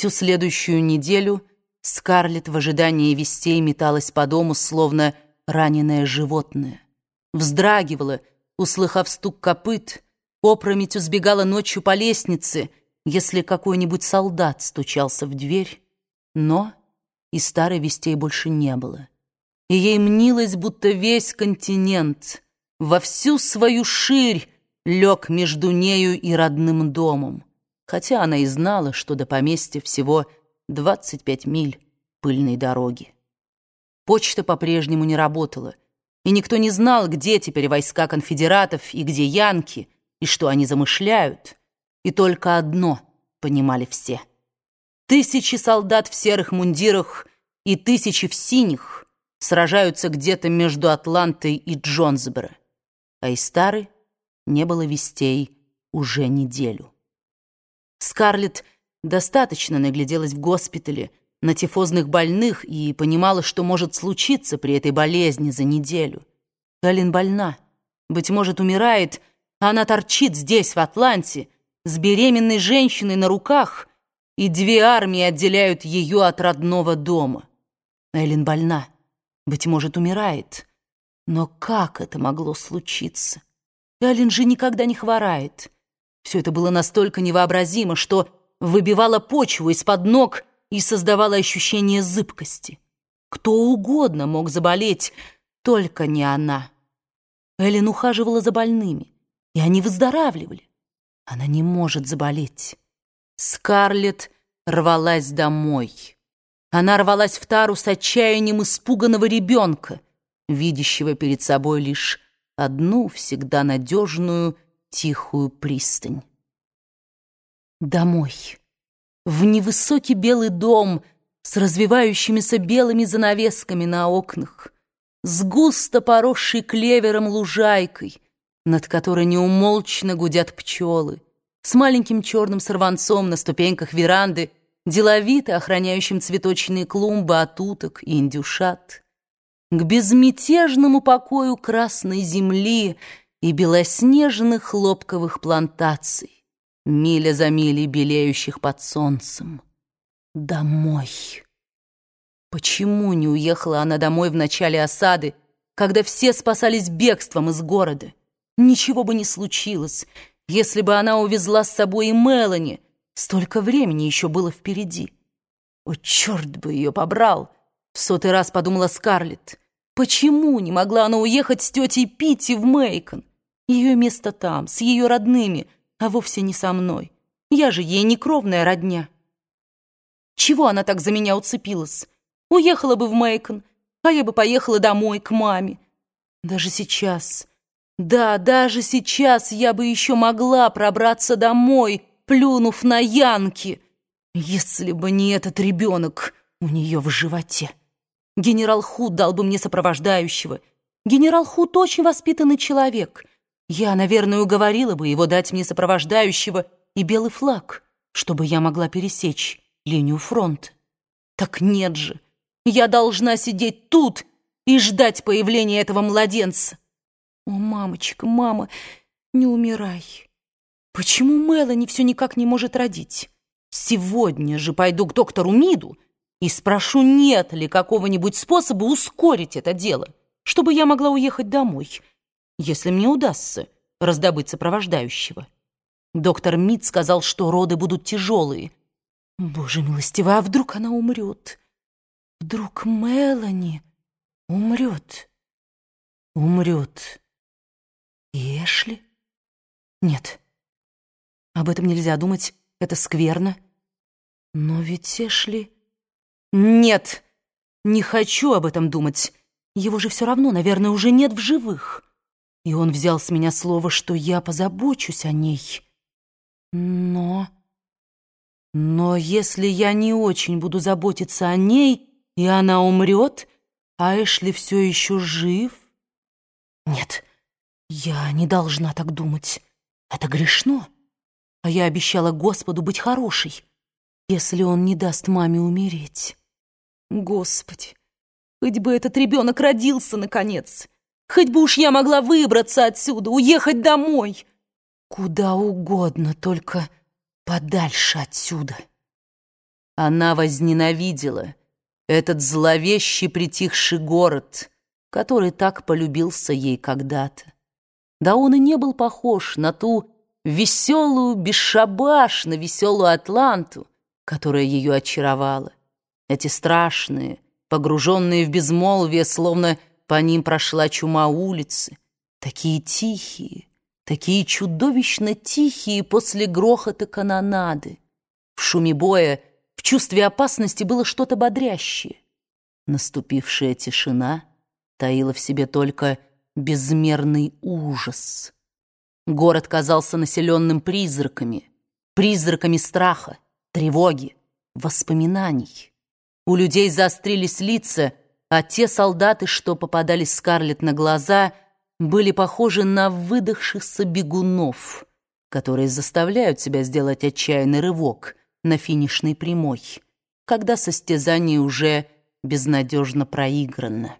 Всю следующую неделю Скарлетт в ожидании вестей металась по дому, словно раненое животное. Вздрагивала, услыхав стук копыт, опрометью сбегала ночью по лестнице, если какой-нибудь солдат стучался в дверь. Но и старой вестей больше не было. И ей мнилось, будто весь континент во всю свою ширь лег между нею и родным домом, хотя она и знала, что до поместья всего 25 миль пыльной дороги. Почта по-прежнему не работала, и никто не знал, где теперь войска конфедератов и где янки, и что они замышляют. И только одно понимали все. Тысячи солдат в серых мундирах и тысячи в синих сражаются где-то между Атлантой и Джонсборо, а из Стары не было вестей уже неделю. Скарлетт достаточно нагляделась в госпитале на тифозных больных и понимала, что может случиться при этой болезни за неделю. Эллен больна, быть может, умирает, а она торчит здесь, в Атланте, с беременной женщиной на руках, и две армии отделяют ее от родного дома. Эллен больна, быть может, умирает. Но как это могло случиться? Эллен же никогда не хворает. Все это было настолько невообразимо, что выбивало почву из-под ног и создавало ощущение зыбкости. Кто угодно мог заболеть, только не она. Эллен ухаживала за больными, и они выздоравливали. Она не может заболеть. Скарлетт рвалась домой. Она рвалась в тару с отчаянием испуганного ребенка, видящего перед собой лишь одну всегда надежную тихую пристань. Домой, в невысокий белый дом с развивающимися белыми занавесками на окнах, с густо поросшей клевером лужайкой, над которой неумолчно гудят пчелы, с маленьким черным сорванцом на ступеньках веранды, деловито охраняющим цветочные клумбы от уток и индюшат, к безмятежному покою красной земли и белоснежных хлопковых плантаций, миля за милей белеющих под солнцем. Домой. Почему не уехала она домой в начале осады, когда все спасались бегством из города? Ничего бы не случилось, если бы она увезла с собой и Мелани. Столько времени еще было впереди. О, черт бы ее побрал! В сотый раз подумала Скарлетт. Почему не могла она уехать с тетей Питти в Мейкон? Ее место там, с ее родными, а вовсе не со мной. Я же ей не кровная родня. Чего она так за меня уцепилась? Уехала бы в Мейкон, а я бы поехала домой, к маме. Даже сейчас, да, даже сейчас я бы еще могла пробраться домой, плюнув на Янки, если бы не этот ребенок у нее в животе. Генерал Худ дал бы мне сопровождающего. Генерал Худ очень воспитанный человек. Я, наверное, уговорила бы его дать мне сопровождающего и белый флаг, чтобы я могла пересечь линию фронта. Так нет же, я должна сидеть тут и ждать появления этого младенца. О, мамочка, мама, не умирай. Почему Мелани все никак не может родить? Сегодня же пойду к доктору Миду и спрошу, нет ли какого-нибудь способа ускорить это дело, чтобы я могла уехать домой, если мне удастся раздобыть сопровождающего. Доктор Мид сказал, что роды будут тяжелые. Боже милостивый, а вдруг она умрет? Вдруг Мелани умрет? Умрет. И Эшли? Нет, об этом нельзя думать, это скверно. Но ведь Эшли... Нет, не хочу об этом думать. Его же все равно, наверное, уже нет в живых. И он взял с меня слово, что я позабочусь о ней. Но... Но если я не очень буду заботиться о ней, и она умрет, а Эшли все еще жив... Нет, я не должна так думать. Это грешно. А я обещала Господу быть хорошей, если он не даст маме умереть. Господи, хоть бы этот ребенок родился, наконец. Хоть бы уж я могла выбраться отсюда, уехать домой. Куда угодно, только подальше отсюда. Она возненавидела этот зловещий притихший город, который так полюбился ей когда-то. Да он и не был похож на ту веселую, бесшабашно веселую Атланту, которая ее очаровала. Эти страшные, погруженные в безмолвие, словно по ним прошла чума улицы, такие тихие, такие чудовищно тихие после грохота канонады. В шуме боя, в чувстве опасности было что-то бодрящее. Наступившая тишина таила в себе только безмерный ужас. Город казался населенным призраками, призраками страха, тревоги, воспоминаний. У людей заострились лица, а те солдаты, что попадались Скарлетт на глаза, были похожи на выдохшихся бегунов, которые заставляют себя сделать отчаянный рывок на финишной прямой, когда состязание уже безнадежно проиграно.